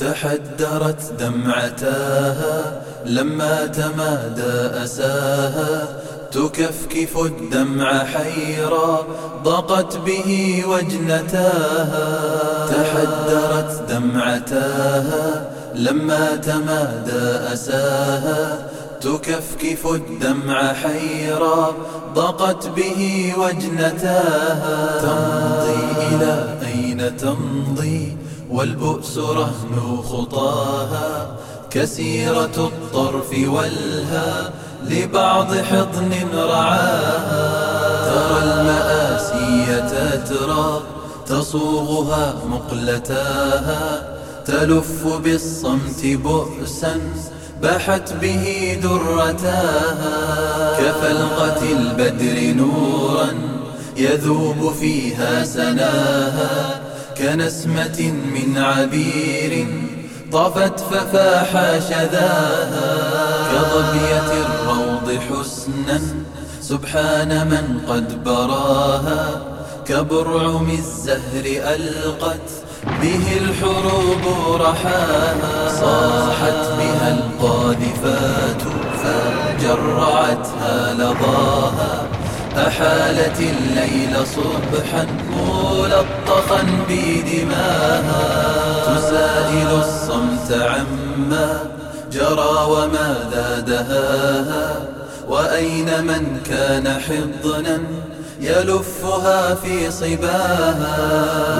تحدرت دمعتاها لما تمادى أساها تكفكف الدمع حيرا ضاقت به وجنتاها. تحدرت دمعتاها لما تمادى أساها تكفكف الدمع حيرا ضاقت به وجنتاها. تمضي إلى أين تمضي؟ والبؤس رهن خطاها كسيرة الطرف والها لبعض حضن رعاها. ترى المآسي تترى تصوغها مقلتاها. تلف بالصمت بؤسا بحت به درتاها. كفلقة البدر نورا يذوب فيها سناها. كنسمة من عبير طفت ففاح شذاها كظبية الروض حسنا سبحان من قد براها كبرعم الزهر ألقت به الحروب رحاها. صاحت بها القاذفات فجرعتها لظاها أحالت الليل صبحا ملطخا بدماها. تساجل الصمت عما جرى وماذا دهاها. وأين من كان حضنا يلفها في صباها؟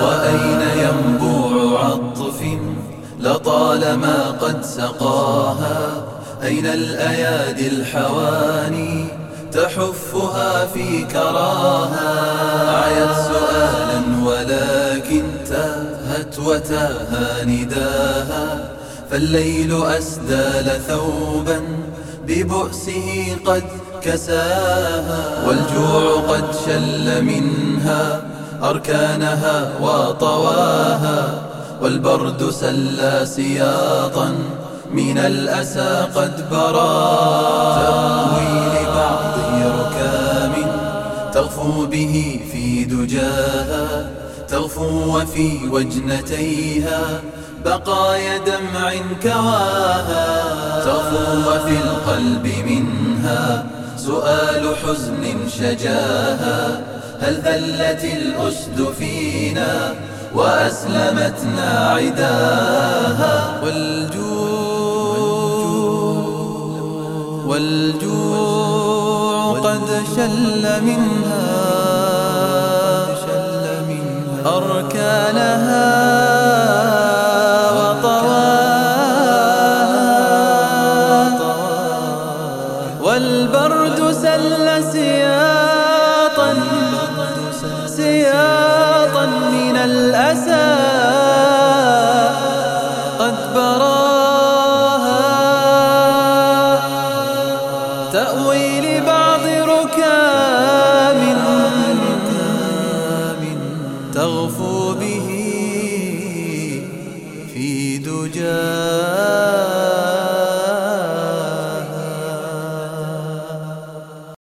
وأين ينبوع عطف لطالما قد سقاها؟ أين الأيادي الحواني تحفها في كراها. عيت سؤالا ولكن تاهت وتاها نداها. فالليل أسدال ثوبا ببؤسه قد كساها. والجوع قد شل منها أركانها وطواها. والبرد سلى سياطا من الأسى قد برا. تأوي لبعض ركام تغفو به في دجاها تغفو وفي وجنتيها بقايا دمع كواها. تغفو وفي القلب منها سؤال حزن شجاها. هل ذلت الأسد فينا وأسلمتنا عداها؟ والجوع والجوع قد شل منها أركانها وطواها والبرد سل سياطا سياطا من الأسى. Yeah.